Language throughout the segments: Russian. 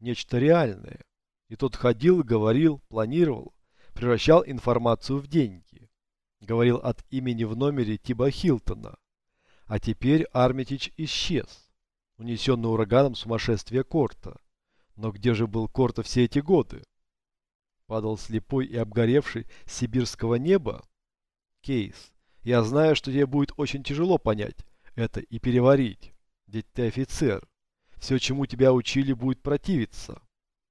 нечто реальное. И тот ходил, говорил, планировал, превращал информацию в деньги. Говорил от имени в номере Тиба Хилтона. А теперь Армитич исчез, унесенный ураганом сумасшествия Корта. Но где же был Корта все эти годы? Падал слепой и обгоревший с сибирского неба? Кейс, я знаю, что тебе будет очень тяжело понять это и переварить. Ведь ты офицер. Все, чему тебя учили, будет противиться.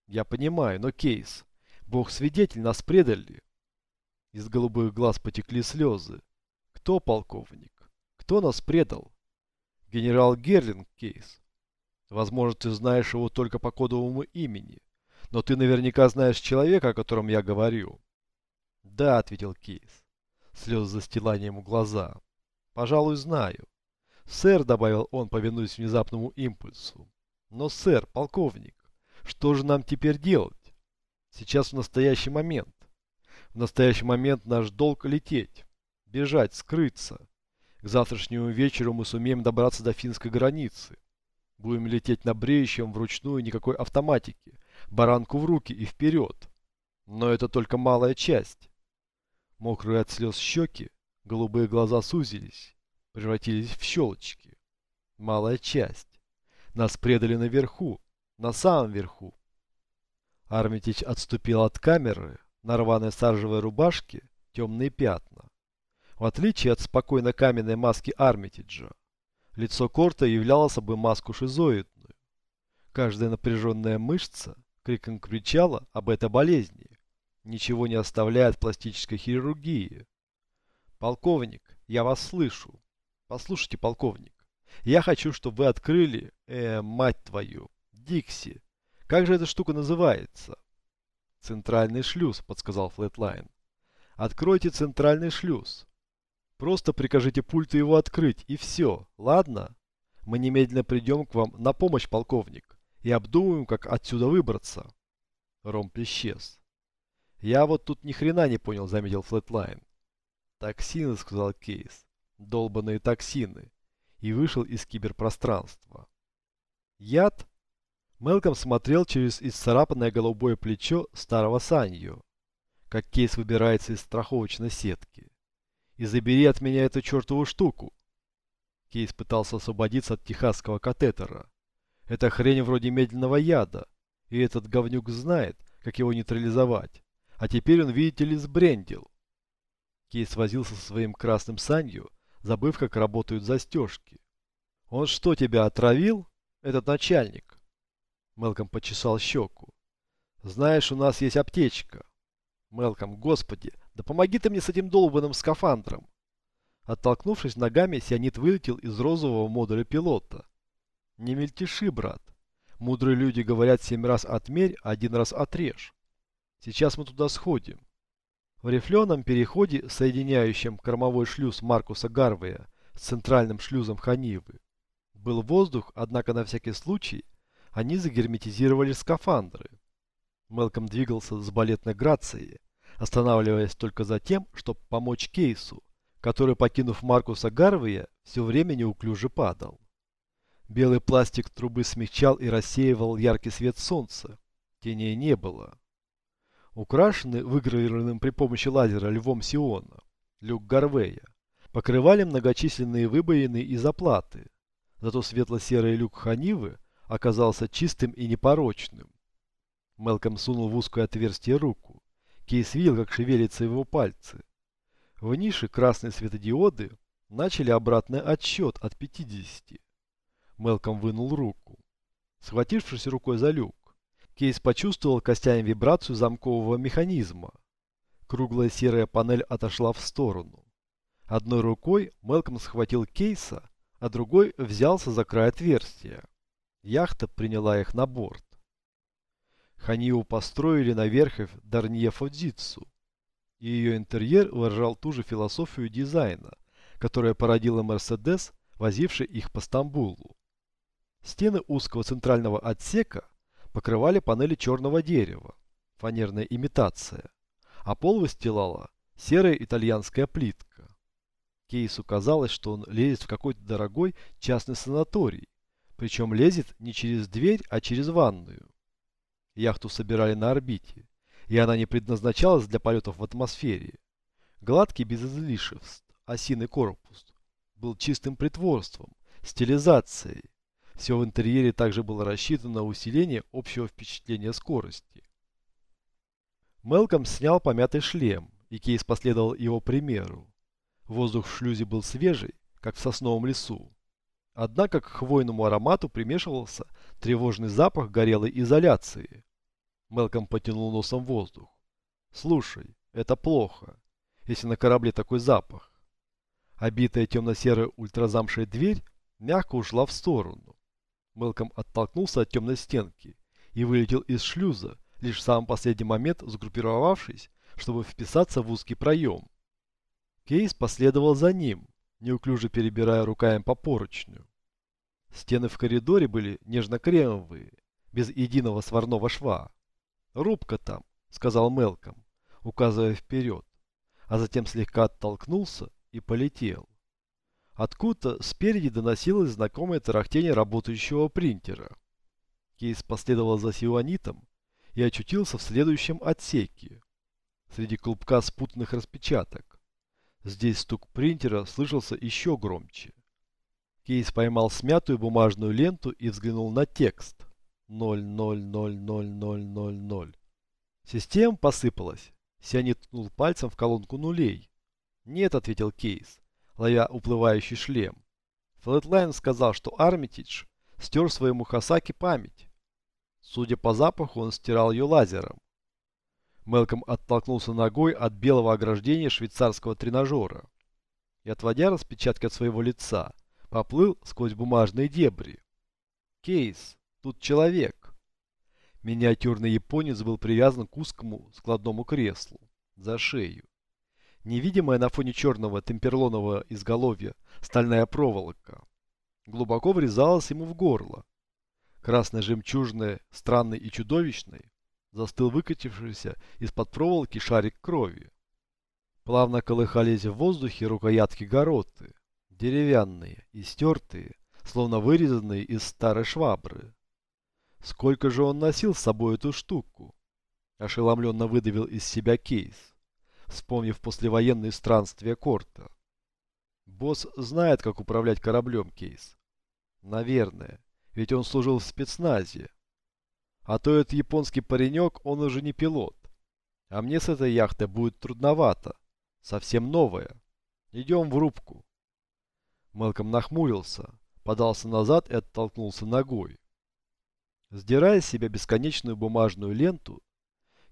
Я понимаю, но Кейс, Бог свидетель, нас предали. Из голубых глаз потекли слезы. Кто полковник? Кто нас предал? Генерал Герлинг, Кейс. Возможно, ты знаешь его только по кодовому имени. Но ты наверняка знаешь человека, о котором я говорю. Да, ответил Кейс. Слезы застилали ему глаза. Пожалуй, знаю. Сэр, добавил он, повинуясь внезапному импульсу. Но, сэр, полковник, что же нам теперь делать? Сейчас в настоящий момент. В настоящий момент наш долг лететь, бежать, скрыться. К завтрашнему вечеру мы сумеем добраться до финской границы. Будем лететь на бреющем вручную никакой автоматики, баранку в руки и вперед. Но это только малая часть. Мокрые от слез щеки, голубые глаза сузились, превратились в щелочки. Малая часть. Нас предали наверху, на самом верху. Армитич отступил от камеры, на рваной саржевой рубашке темные пятна. В отличие от спокойно каменной маски Армитиджа, лицо Корта являло собой маску шизоидную. Каждая напряженная мышца криком кричала об этой болезни, ничего не оставляя от пластической хирургии. «Полковник, я вас слышу. Послушайте, полковник, я хочу, чтобы вы открыли, э, мать твою, Дикси, как же эта штука называется? Центральный шлюз, подсказал Флетлайн. Откройте центральный шлюз. Просто прикажите пульту его открыть, и все, ладно? Мы немедленно придем к вам на помощь, полковник, и обдумаем, как отсюда выбраться. Ромб исчез. Я вот тут ни хрена не понял, заметил Флетлайн. Токсины, сказал Кейс. Долбаные токсины. И вышел из киберпространства. Яд? Мелком смотрел через исцарапанное голубое плечо старого Sanyo, как кейс выбирается из страховочной сетки. «И забери от меня эту чертову штуку!» Кейс пытался освободиться от техасского катетера. Это хрень вроде медленного яда, и этот говнюк знает, как его нейтрализовать. А теперь он, видите ли, сбрендил. Кейс возился со своим красным санью, забыв, как работают застежки. «Он что, тебя отравил? Этот начальник?» Мелком почесал щеку. «Знаешь, у нас есть аптечка». «Мелком, господи, да помоги ты мне с этим долбанным скафандром!» Оттолкнувшись ногами, Сионит вылетел из розового модуля пилота. «Не мельтеши, брат. Мудрые люди говорят семь раз отмерь, один раз отрежь. Сейчас мы туда сходим». В рифленом переходе, соединяющем кормовой шлюз Маркуса Гарвея с центральным шлюзом Ханивы, был воздух, однако на всякий случай они загерметизировали скафандры. Мелком двигался с балетной грацией, останавливаясь только за тем, чтобы помочь Кейсу, который, покинув Маркуса Гарвия, все время неуклюже падал. Белый пластик трубы смягчал и рассеивал яркий свет солнца. Теней не было. Украшенный выгравированным при помощи лазера львом Сиона, люк Гарвея, покрывали многочисленные выбоины и заплаты. Зато светло-серый люк Ханивы оказался чистым и непорочным. Мелком сунул в узкое отверстие руку. Кейс видел, как шевелятся его пальцы. В нише красные светодиоды начали обратный отсчет от 50. Мелком вынул руку. Схватившись рукой за люк, Кейс почувствовал костями вибрацию замкового механизма. Круглая серая панель отошла в сторону. Одной рукой Мелком схватил Кейса, а другой взялся за край отверстия. Яхта приняла их на борт. Ханиу построили на верхах Дарнье-Фодзицу, и ее интерьер выражал ту же философию дизайна, которая породила Мерседес, возивший их по Стамбулу. Стены узкого центрального отсека покрывали панели черного дерева, фанерная имитация, а пол выстилала серая итальянская плитка. Кейсу казалось, что он лезет в какой-то дорогой частный санаторий, причем лезет не через дверь, а через ванную. Яхту собирали на орбите, и она не предназначалась для полетов в атмосфере. Гладкий без излишеств, осиный корпус был чистым притворством, стилизацией. Все в интерьере также было рассчитано на усиление общего впечатления скорости. Мелком снял помятый шлем, и Кейс последовал его примеру. Воздух в шлюзе был свежий, как в сосновом лесу. Однако к хвойному аромату примешивался тревожный запах горелой изоляции. Мелком потянул носом воздух. «Слушай, это плохо, если на корабле такой запах». Обитая темно-серая ультразамшая дверь мягко ушла в сторону. Мелком оттолкнулся от темной стенки и вылетел из шлюза, лишь в самый последний момент сгруппировавшись, чтобы вписаться в узкий проем. Кейс последовал за ним, неуклюже перебирая руками по поручню. Стены в коридоре были нежно-кремовые, без единого сварного шва. «Рубка там», — сказал Мелком, указывая вперед, а затем слегка оттолкнулся и полетел. Откуда-то спереди доносилось знакомое тарахтение работающего принтера. Кейс последовал за сионитом и очутился в следующем отсеке, среди клубка спутанных распечаток. Здесь стук принтера слышался еще громче. Кейс поймал смятую бумажную ленту и взглянул на текст. 0000000. Система посыпалась. Сионит ткнул пальцем в колонку нулей. «Нет», — ответил Кейс, ловя уплывающий шлем. Флетлайн сказал, что Армитидж стер своему Хасаки память. Судя по запаху, он стирал ее лазером. Мелком оттолкнулся ногой от белого ограждения швейцарского тренажера и, отводя распечатки от своего лица, поплыл сквозь бумажные дебри. Кейс, тут человек. Миниатюрный японец был привязан к узкому складному креслу за шею. Невидимая на фоне черного темперлонового изголовья стальная проволока глубоко врезалась ему в горло. Красный жемчужный, странный и чудовищный, застыл выкатившийся из-под проволоки шарик крови. Плавно колыхались в воздухе рукоятки гороты, деревянные и стертые, словно вырезанные из старой швабры. Сколько же он носил с собой эту штуку? Ошеломленно выдавил из себя кейс вспомнив послевоенные странствия Корта. Босс знает, как управлять кораблем, Кейс. Наверное, ведь он служил в спецназе. А то этот японский паренек, он уже не пилот. А мне с этой яхтой будет трудновато. Совсем новая. Идем в рубку. Мелком нахмурился, подался назад и оттолкнулся ногой. Сдирая с себя бесконечную бумажную ленту,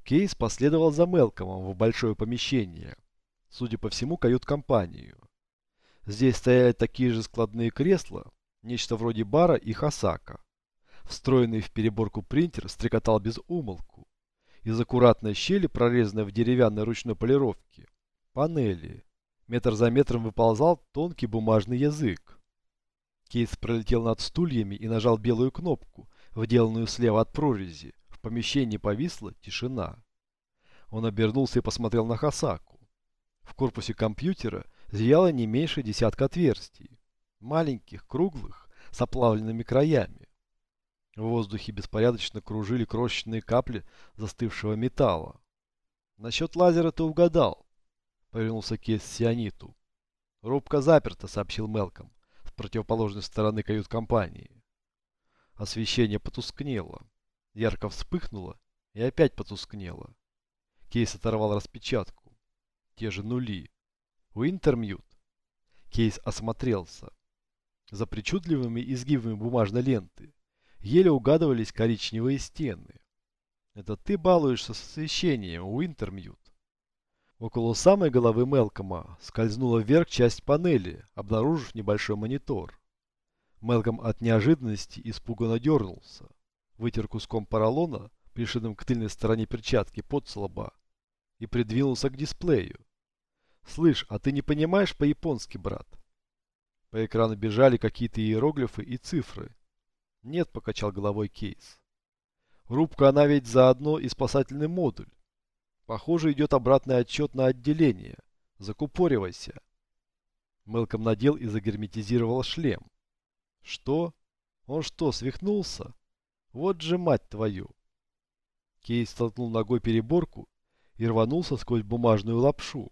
Кейс последовал за Мелкомом в большое помещение, судя по всему, кают-компанию. Здесь стояли такие же складные кресла, нечто вроде бара и хасака. Встроенный в переборку принтер стрекотал без умолку. Из аккуратной щели, прорезанной в деревянной ручной полировке, панели. Метр за метром выползал тонкий бумажный язык. Кейс пролетел над стульями и нажал белую кнопку, вделанную слева от прорези. Помещении повисла тишина. Он обернулся и посмотрел на Хасаку. В корпусе компьютера зияло не меньше десятка отверстий. Маленьких, круглых, с оплавленными краями. В воздухе беспорядочно кружили крошечные капли застывшего металла. «Насчет лазера ты угадал», — повернулся Кейс Сиониту. «Рубка заперта», — сообщил Мелком с противоположной стороны кают-компании. Освещение потускнело ярко вспыхнула и опять потускнела. Кейс оторвал распечатку. Те же нули. Уинтермьют. Кейс осмотрелся. За причудливыми изгибами бумажной ленты еле угадывались коричневые стены. Это ты балуешься с освещением, Уинтермьют. Около самой головы Мелкома скользнула вверх часть панели, обнаружив небольшой монитор. Мелком от неожиданности испуганно дернулся вытер куском поролона, пришитым к тыльной стороне перчатки, под слаба и придвинулся к дисплею. «Слышь, а ты не понимаешь по-японски, брат?» По экрану бежали какие-то иероглифы и цифры. «Нет», — покачал головой Кейс. «Рубка она ведь заодно и спасательный модуль. Похоже, идет обратный отчет на отделение. Закупоривайся». Мелком надел и загерметизировал шлем. «Что? Он что, свихнулся?» Вот же мать твою! Кейс столкнул ногой переборку и рванулся сквозь бумажную лапшу.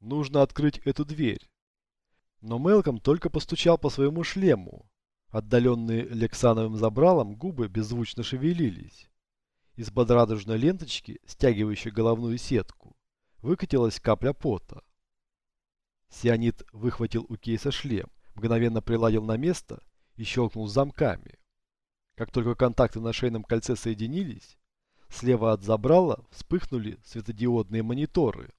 Нужно открыть эту дверь. Но Мелком только постучал по своему шлему. Отдаленные лексановым забралом губы беззвучно шевелились. Из-под радужной ленточки, стягивающей головную сетку, выкатилась капля пота. Сионит выхватил у Кейса шлем, мгновенно приладил на место и щелкнул замками. Как только контакты на шейном кольце соединились, слева от забрала вспыхнули светодиодные мониторы.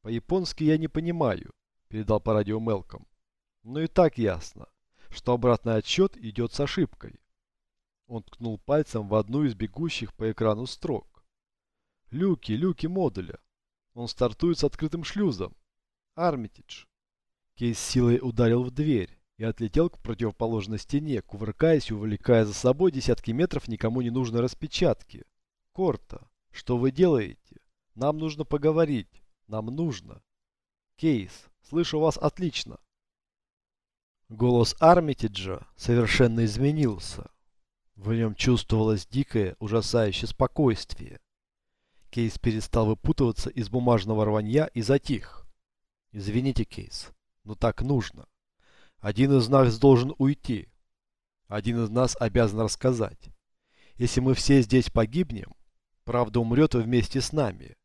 «По-японски я не понимаю», — передал по радио Мелком. «Но и так ясно, что обратный отсчет идет с ошибкой». Он ткнул пальцем в одну из бегущих по экрану строк. «Люки, люки модуля. Он стартует с открытым шлюзом. Армитидж». Кейс силой ударил в дверь и отлетел к противоположной стене, кувыркаясь и увлекая за собой десятки метров никому не нужной распечатки. «Корта, что вы делаете? Нам нужно поговорить. Нам нужно». «Кейс, слышу вас отлично». Голос Армитиджа совершенно изменился. В нем чувствовалось дикое, ужасающее спокойствие. Кейс перестал выпутываться из бумажного рванья и затих. «Извините, Кейс, но так нужно. Один из нас должен уйти. Один из нас обязан рассказать. Если мы все здесь погибнем, правда умрет вместе с нами.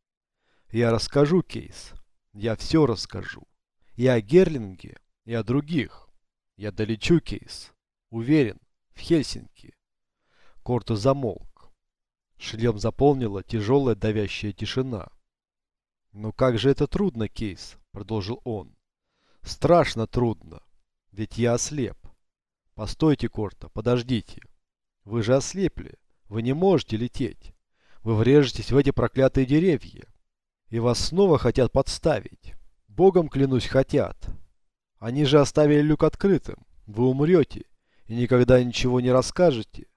Я расскажу, Кейс. Я все расскажу. И о Герлинге, и о других. Я долечу, Кейс. Уверен, в Хельсинки. Корто замолк. Шлем заполнила тяжелая давящая тишина. «Ну как же это трудно, Кейс?» – продолжил он. «Страшно трудно. Ведь я ослеп. Постойте, Корта, подождите. Вы же ослепли. Вы не можете лететь. Вы врежетесь в эти проклятые деревья. И вас снова хотят подставить. Богом, клянусь, хотят. Они же оставили люк открытым. Вы умрете и никогда ничего не расскажете.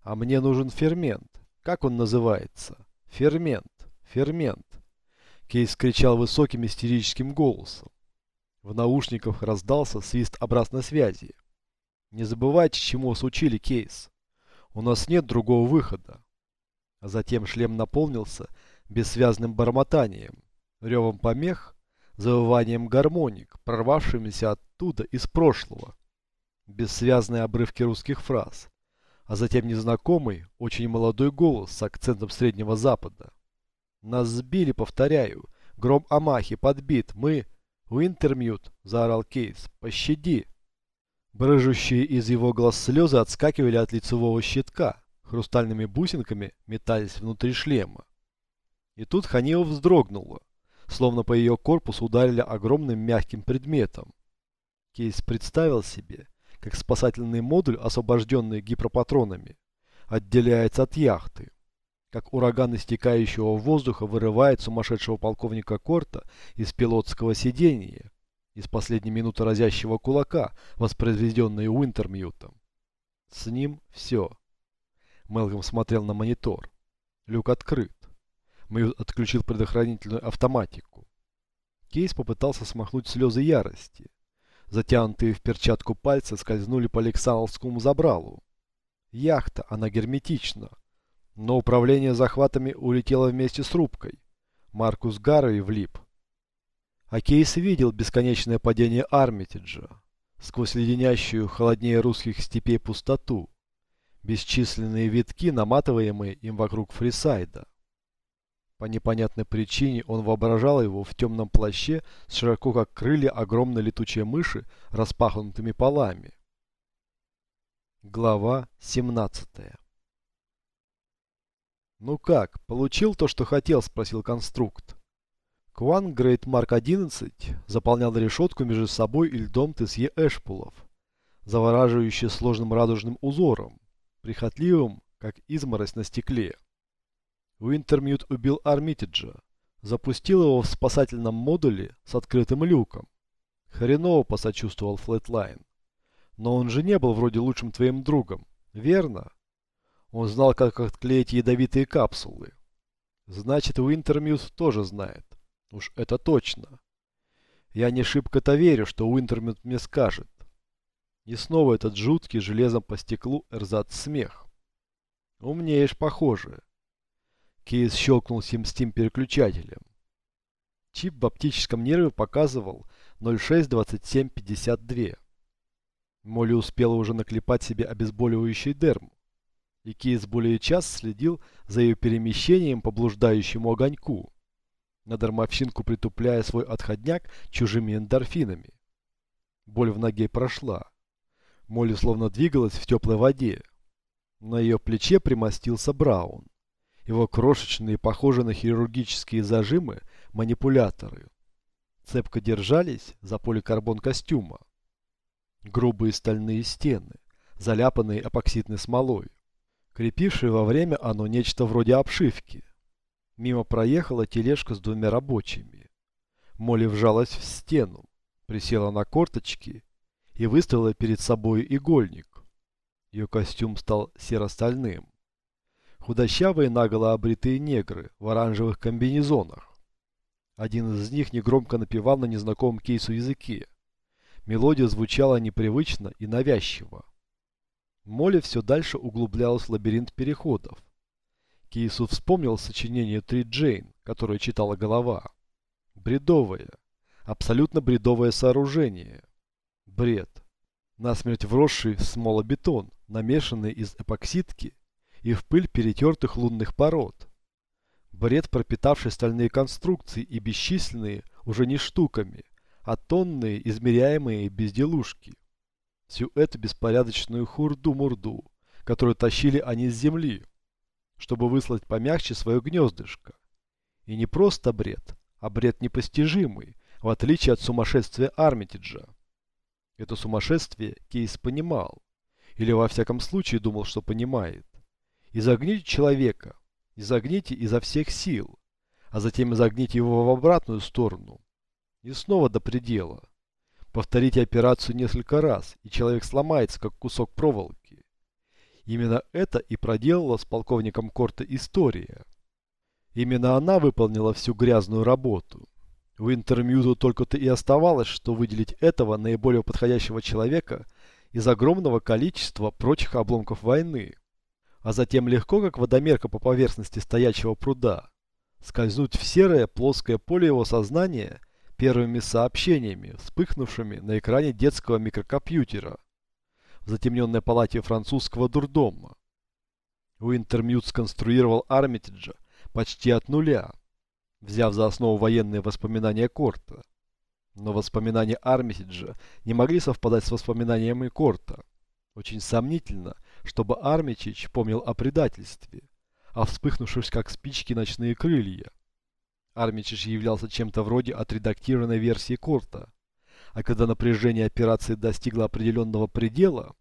А мне нужен фермент. Как он называется? Фермент. Фермент. Кейс кричал высоким истерическим голосом. В наушниках раздался свист обратной связи. Не забывайте, чему вас учили, Кейс. У нас нет другого выхода. А затем шлем наполнился бессвязным бормотанием, ревом помех, завыванием гармоник, прорвавшимися оттуда из прошлого. Бессвязные обрывки русских фраз, а затем незнакомый, очень молодой голос с акцентом Среднего Запада. Нас сбили, повторяю. Гром Омахи подбит. Мы... «Уинтермьют!» – заорал Кейс. «Пощади!» Брызжущие из его глаз слезы отскакивали от лицевого щитка, хрустальными бусинками метались внутри шлема. И тут Ханива вздрогнула, словно по ее корпусу ударили огромным мягким предметом. Кейс представил себе, как спасательный модуль, освобожденный гипропатронами, отделяется от яхты как ураган истекающего воздуха вырывает сумасшедшего полковника Корта из пилотского сидения, из последней минуты разящего кулака, воспроизведенной Уинтермьютом. С ним все. Мелком смотрел на монитор. Люк открыт. Мьют отключил предохранительную автоматику. Кейс попытался смахнуть слезы ярости. Затянутые в перчатку пальцы скользнули по Александровскому забралу. Яхта, она герметична но управление захватами улетело вместе с рубкой. Маркус Гарри влип. А Кейс видел бесконечное падение Армитиджа сквозь леденящую холоднее русских степей пустоту, бесчисленные витки, наматываемые им вокруг Фрисайда. По непонятной причине он воображал его в темном плаще с широко как крылья огромной летучей мыши распахнутыми полами. Глава 17 «Ну как, получил то, что хотел?» – спросил конструкт. Kuang Grade Mark 11 заполнял решетку между собой и льдом Тессье-Эшпулов, завораживающий сложным радужным узором, прихотливым, как изморозь на стекле. Уинтермьют убил Армитиджа, запустил его в спасательном модуле с открытым люком. Хреново посочувствовал Флетлайн. Но он же не был вроде лучшим твоим другом, верно? Он знал, как отклеить ядовитые капсулы. Значит, Уинтермьют тоже знает. Уж это точно. Я не шибко-то верю, что Уинтермьют мне скажет. И снова этот жуткий железом по стеклу эрзац смех. Умнеешь, похоже. Кейс щелкнул SimStim переключателем. Чип в оптическом нерве показывал 062752. Молли успела уже наклеить себе обезболивающий дерм, и Кейс более час следил за ее перемещением по блуждающему огоньку, на дармовщинку притупляя свой отходняк чужими эндорфинами. Боль в ноге прошла. Молли словно двигалась в теплой воде. На ее плече примостился Браун. Его крошечные, похожие на хирургические зажимы, манипуляторы. Цепко держались за поликарбон костюма. Грубые стальные стены, заляпанные эпоксидной смолой, крепившие во время оно нечто вроде обшивки. Мимо проехала тележка с двумя рабочими. Молли вжалась в стену, присела на корточки и выставила перед собой игольник. Ее костюм стал серо-стальным. Худощавые наголо обритые негры в оранжевых комбинезонах. Один из них негромко напевал на незнакомом кейсу языке. Мелодия звучала непривычно и навязчиво. Молли все дальше углублялась в лабиринт переходов. Кейсу вспомнил сочинение Три Джейн, которое читала голова. Бредовое. Абсолютно бредовое сооружение. Бред. Насмерть вросший в смолобетон, намешанный из эпоксидки и в пыль перетертых лунных пород. Бред, пропитавший стальные конструкции и бесчисленные, уже не штуками, а тонные, измеряемые безделушки. Всю эту беспорядочную хурду-мурду, которую тащили они с земли, чтобы выслать помягче свое гнездышко. И не просто бред, а бред непостижимый, в отличие от сумасшествия Армитиджа. Это сумасшествие Кейс понимал, или во всяком случае думал, что понимает. Изогните человека, изогните изо всех сил, а затем изогните его в обратную сторону. И снова до предела. Повторите операцию несколько раз, и человек сломается, как кусок проволоки. Именно это и проделала с полковником Корта история. Именно она выполнила всю грязную работу. У Интермьюзу только-то и оставалось, что выделить этого наиболее подходящего человека из огромного количества прочих обломков войны а затем легко, как водомерка по поверхности стоячего пруда, скользнуть в серое плоское поле его сознания первыми сообщениями, вспыхнувшими на экране детского микрокомпьютера в затемненной палате французского дурдома. Уинтермьют сконструировал Армитиджа почти от нуля, взяв за основу военные воспоминания Корта. Но воспоминания Армитиджа не могли совпадать с воспоминаниями Корта. Очень сомнительно, чтобы Армичич помнил о предательстве, о вспыхнувших как спички ночные крылья. Армичич являлся чем-то вроде отредактированной версии Корта, а когда напряжение операции достигло определенного предела,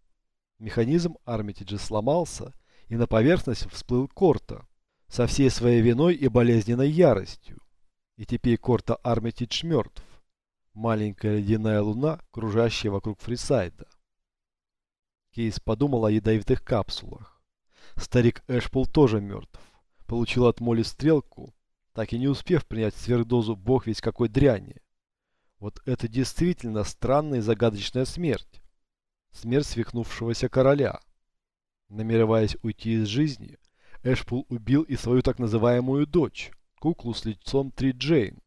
механизм Армитиджа сломался, и на поверхность всплыл Корта со всей своей виной и болезненной яростью. И теперь Корта Армитидж мертв. Маленькая ледяная луна, кружащая вокруг Фрисайда. Кейс подумал о ядовитых капсулах. Старик Эшпул тоже мертв. Получил от Молли стрелку, так и не успев принять сверхдозу бог весь какой дряни. Вот это действительно странная и загадочная смерть. Смерть свихнувшегося короля. Намереваясь уйти из жизни, Эшпул убил и свою так называемую дочь, куклу с лицом Три Джейн.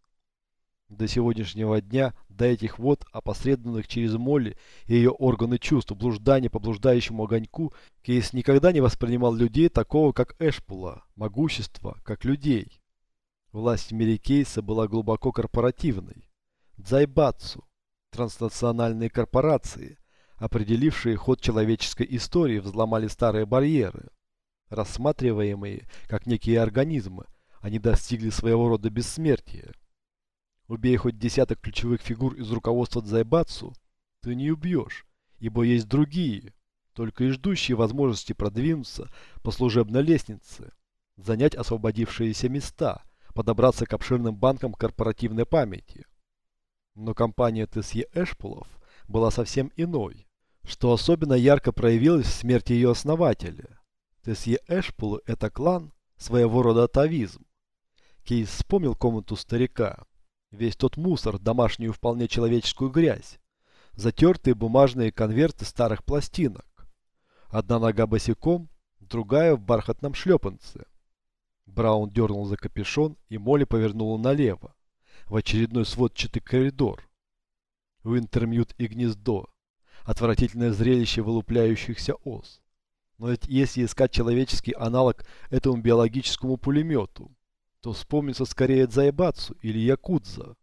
До сегодняшнего дня, до этих вот, опосредованных через Молли и ее органы чувств, блуждания по блуждающему огоньку, Кейс никогда не воспринимал людей такого, как Эшпула, могущество, как людей. Власть в мире Кейса была глубоко корпоративной. Дзайбацу, транснациональные корпорации, определившие ход человеческой истории, взломали старые барьеры. Рассматриваемые как некие организмы, они достигли своего рода бессмертия. Убей хоть десяток ключевых фигур из руководства Дзайбацу, ты не убьешь, ибо есть другие, только и ждущие возможности продвинуться по служебной лестнице, занять освободившиеся места, подобраться к обширным банкам корпоративной памяти. Но компания ТСЕ Эшпулов была совсем иной, что особенно ярко проявилось в смерти ее основателя. ТСЕ Эшпулы – это клан, своего рода атовизм. Кейс вспомнил комнату старика. Весь тот мусор, домашнюю вполне человеческую грязь. Затертые бумажные конверты старых пластинок. Одна нога босиком, другая в бархатном шлепанце. Браун дернул за капюшон, и Молли повернула налево, в очередной сводчатый коридор. Уинтермьют и гнездо. Отвратительное зрелище вылупляющихся ос. Но ведь если искать человеческий аналог этому биологическому пулемету, то вспомнится скорее Дзайбацу или Якудза,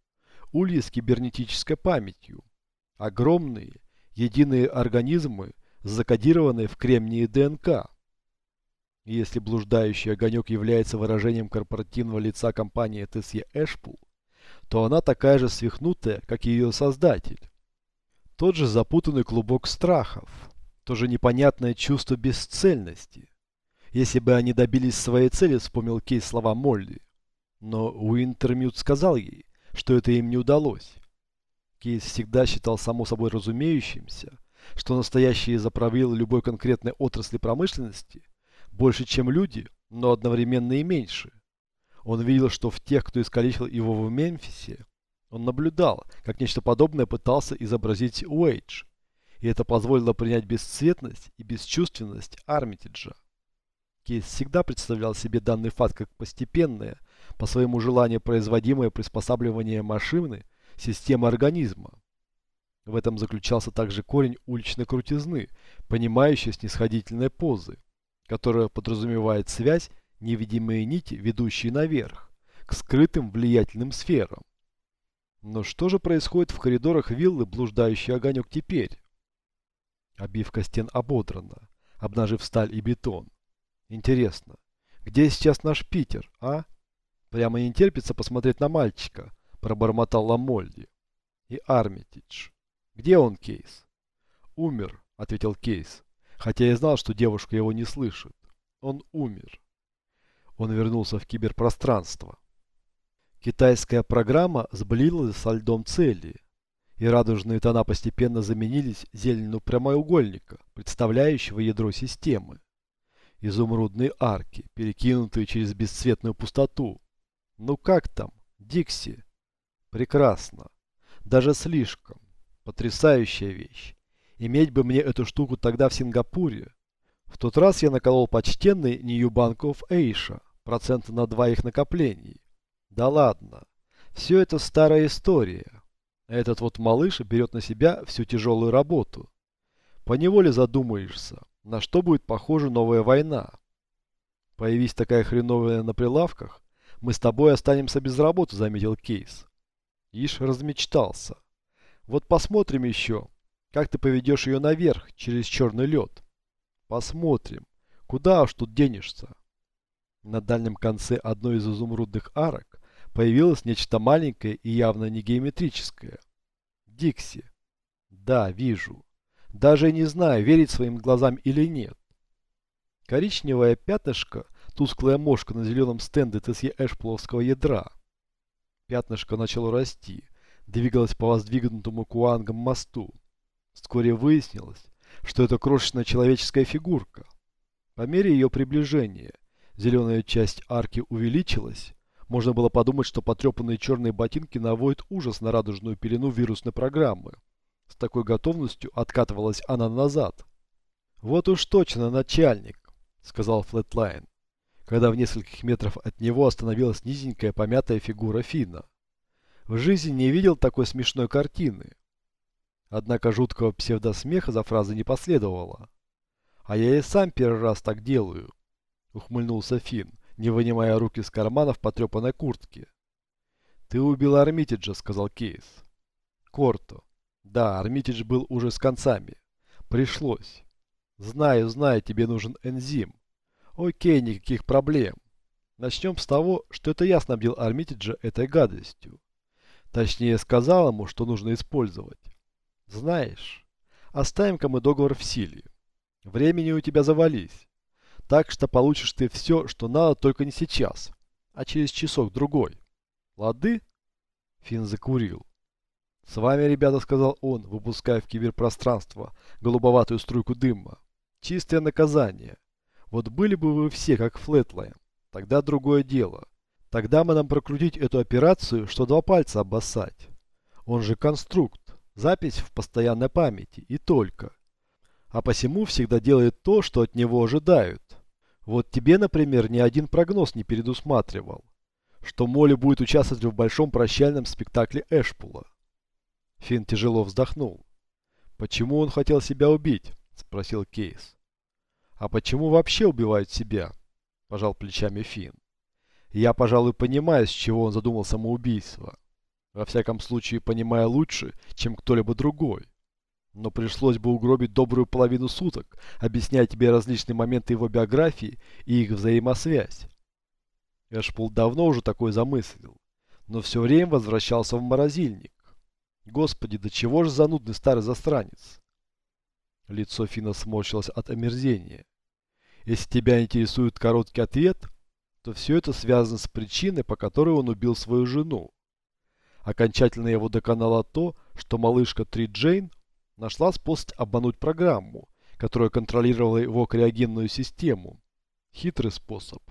ульи с кибернетической памятью. Огромные, единые организмы, закодированные в кремнии ДНК. Если блуждающий огонек является выражением корпоративного лица компании Тессье-Эшпул, то она такая же свихнутая, как и ее создатель. Тот же запутанный клубок страхов, то же непонятное чувство бесцельности. Если бы они добились своей цели, вспомнил Кейс слова Молли. Но Уинтермют сказал ей, что это им не удалось. Кейс всегда считал само собой разумеющимся, что настоящие заправилы любой конкретной отрасли промышленности больше, чем люди, но одновременно и меньше. Он видел, что в тех, кто искалечил его в Мемфисе, он наблюдал, как нечто подобное пытался изобразить Уэйдж, и это позволило принять бесцветность и бесчувственность Армитиджа. Кейс всегда представлял себе данный факт как постепенное, по своему желанию производимое приспосабливание машины системы организма. В этом заключался также корень уличной крутизны, понимающей снисходительной позы, которая подразумевает связь невидимые нити, ведущие наверх, к скрытым влиятельным сферам. Но что же происходит в коридорах виллы блуждающий огонек теперь? Обивка стен ободрана, обнажив сталь и бетон. Интересно, где сейчас наш Питер, а? Прямо не терпится посмотреть на мальчика, пробормотал Ламольди. И Армитидж. Где он, Кейс? Умер, ответил Кейс, хотя я знал, что девушка его не слышит. Он умер. Он вернулся в киберпространство. Китайская программа сблилась со льдом цели, и радужные тона постепенно заменились зеленью прямоугольника, представляющего ядро системы. Изумрудные арки, перекинутые через бесцветную пустоту. Ну как там, Дикси? Прекрасно. Даже слишком. Потрясающая вещь. Иметь бы мне эту штуку тогда в Сингапуре. В тот раз я наколол почтенный New Bank of Asia, процента на два их накоплений. Да ладно. Все это старая история. Этот вот малыш берет на себя всю тяжелую работу. Поневоле задумаешься, на что будет похожа новая война. Появись такая хреновая на прилавках, мы с тобой останемся без работы, заметил Кейс. Иш размечтался. Вот посмотрим еще, как ты поведешь ее наверх, через черный лед. Посмотрим, куда уж тут денешься. На дальнем конце одной из изумрудных арок появилось нечто маленькое и явно не геометрическое. Дикси. Да, вижу. Даже не знаю, верить своим глазам или нет. Коричневое пятнышко, тусклая мошка на зеленом стенде ТСЕ Эшпловского ядра. Пятнышко начало расти, двигалось по воздвигнутому куангом мосту. Вскоре выяснилось, что это крошечная человеческая фигурка. По мере ее приближения, зеленая часть арки увеличилась, можно было подумать, что потрепанные черные ботинки наводят ужас на радужную пелену вирусной программы. С такой готовностью откатывалась она назад. «Вот уж точно, начальник», — сказал Флетлайн, когда в нескольких метрах от него остановилась низенькая помятая фигура Фина. В жизни не видел такой смешной картины. Однако жуткого псевдосмеха за фразой не последовало. «А я и сам первый раз так делаю», — ухмыльнулся Фин не вынимая руки из карманов потрепанной куртки. «Ты убил Армитиджа», — сказал Кейс. «Корто. Да, Армитидж был уже с концами. Пришлось. Знаю, знаю, тебе нужен энзим. Окей, никаких проблем. Начнем с того, что это я снабдил Армитиджа этой гадостью. Точнее, сказал ему, что нужно использовать. Знаешь, оставим-ка мы договор в силе. Времени у тебя завались. Так что получишь ты все, что надо, только не сейчас, а через часок-другой. Лады?» Финн закурил. «С вами, ребята», — сказал он, выпуская в киберпространство голубоватую струйку дыма. «Чистое наказание. Вот были бы вы все, как Флетлайн, тогда другое дело. Тогда мы нам прокрутить эту операцию, что два пальца обоссать. Он же конструкт, запись в постоянной памяти, и только. А посему всегда делает то, что от него ожидают. Вот тебе, например, ни один прогноз не предусматривал, что Молли будет участвовать в большом прощальном спектакле Эшпула. Финн тяжело вздохнул. «Почему он хотел себя убить?» – спросил Кейс. «А почему вообще убивают себя?» – пожал плечами Финн. «Я, пожалуй, понимаю, с чего он задумал самоубийство. Во всяком случае, понимаю лучше, чем кто-либо другой. Но пришлось бы угробить добрую половину суток, объясняя тебе различные моменты его биографии и их взаимосвязь. Эшпул давно уже такое замыслил, но все время возвращался в морозильник. Господи, до чего же занудный старый застранец. Лицо Фина сморщилось от омерзения. Если тебя интересует короткий ответ, то все это связано с причиной, по которой он убил свою жену. Окончательно его доконало то, что малышка Три Джейн нашла способ обмануть программу, которая контролировала его криогенную систему. Хитрый способ.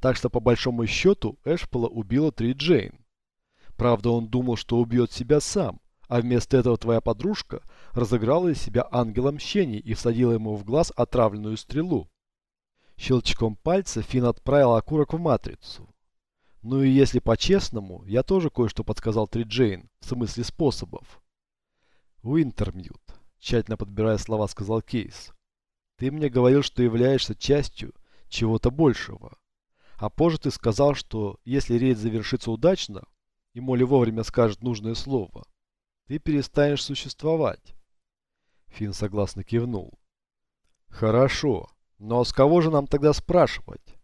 Так что по большому счету Эшпола убила Три Джейн. Правда, он думал, что убьет себя сам, а вместо этого твоя подружка разыграла из себя ангела мщений и всадила ему в глаз отравленную стрелу. Щелчком пальца Финн отправил окурок в матрицу. Ну и если по-честному, я тоже кое-что подсказал Три Джейн, в смысле способов. Уинтермьют, тщательно подбирая слова, сказал Кейс. Ты мне говорил, что являешься частью чего-то большего. А позже ты сказал, что если рейд завершится удачно, и Молли вовремя скажет нужное слово, ты перестанешь существовать. Финн согласно кивнул. Хорошо, но с кого же нам тогда спрашивать?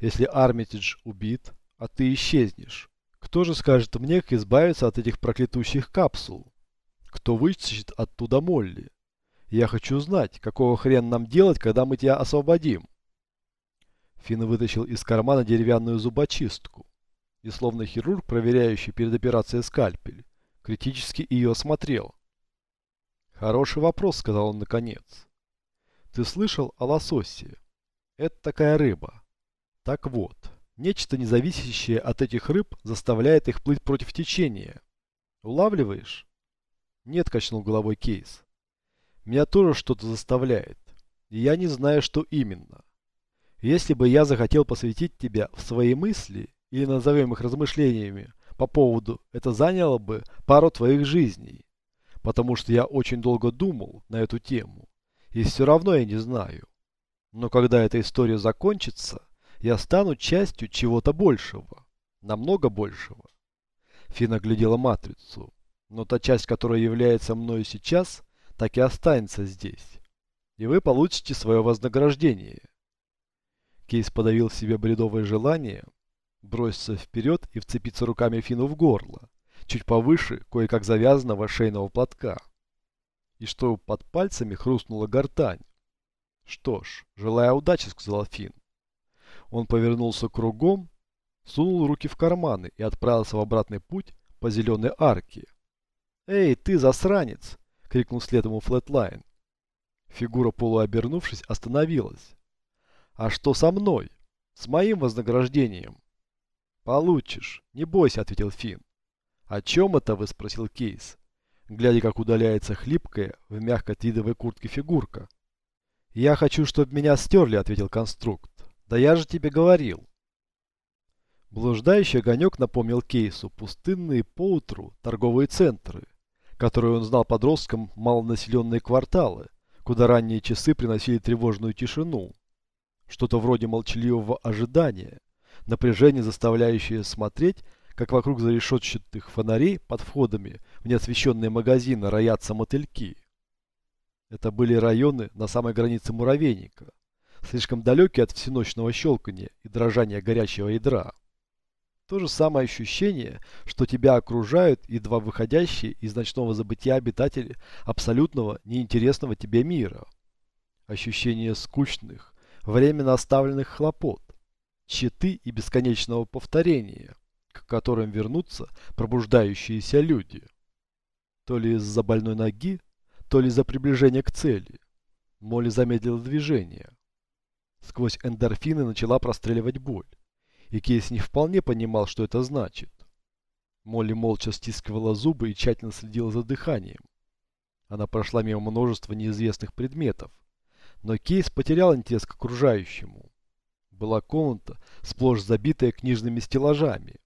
Если Армитидж убит, а ты исчезнешь, кто же скажет мне, как избавиться от этих проклятущих капсул? Кто вытащит оттуда Молли? Я хочу знать, какого хрена нам делать, когда мы тебя освободим. Финн вытащил из кармана деревянную зубочистку и, словно хирург, проверяющий перед операцией скальпель, критически ее осмотрел. «Хороший вопрос», — сказал он наконец. «Ты слышал о лососе? Это такая рыба. Так вот, нечто независящее от этих рыб заставляет их плыть против течения. Улавливаешь?» «Нет», — качнул головой Кейс. «Меня тоже что-то заставляет, и я не знаю, что именно. Если бы я захотел посвятить тебя в свои мысли, или назовем их размышлениями, по поводу, это заняло бы пару твоих жизней. Потому что я очень долго думал на эту тему. И все равно я не знаю. Но когда эта история закончится, я стану частью чего-то большего. Намного большего. Фина глядела матрицу. Но та часть, которая является мною сейчас, так и останется здесь. И вы получите свое вознаграждение. Кейс подавил в себе бредовое желание броситься вперед и вцепиться руками Фину в горло, чуть повыше кое-как завязанного шейного платка. И что под пальцами хрустнула гортань. Что ж, желая удачи, сказал Фин. Он повернулся кругом, сунул руки в карманы и отправился в обратный путь по зеленой арке. «Эй, ты, засранец!» — крикнул след ему Флетлайн. Фигура, полуобернувшись, остановилась. «А что со мной? С моим вознаграждением?» «Получишь. Не бойся», — ответил Финн. «О чем это вы?» — спросил Кейс, глядя, как удаляется хлипкая в мягкой твидовой куртке фигурка. «Я хочу, чтобы меня стерли», — ответил конструкт. «Да я же тебе говорил». Блуждающий огонек напомнил Кейсу пустынные поутру торговые центры, которые он знал подросткам малонаселенные кварталы, куда ранние часы приносили тревожную тишину. Что-то вроде молчаливого ожидания, напряжение, заставляющее смотреть, как вокруг зарешетчатых фонарей под входами в неосвещенные магазины роятся мотыльки. Это были районы на самой границе муравейника, слишком далекие от всеночного щелкания и дрожания горячего ядра. То же самое ощущение, что тебя окружают едва выходящие из ночного забытия обитатели абсолютного неинтересного тебе мира. Ощущение скучных, временно оставленных хлопот, щиты и бесконечного повторения, к которым вернутся пробуждающиеся люди. То ли из-за больной ноги, то ли из-за приближения к цели. Молли замедлила движение. Сквозь эндорфины начала простреливать боль, и Кейс не вполне понимал, что это значит. Молли молча стискивала зубы и тщательно следила за дыханием. Она прошла мимо множества неизвестных предметов, но Кейс потерял интерес к окружающему. была комната, сплошь забитая книжными стеллажами.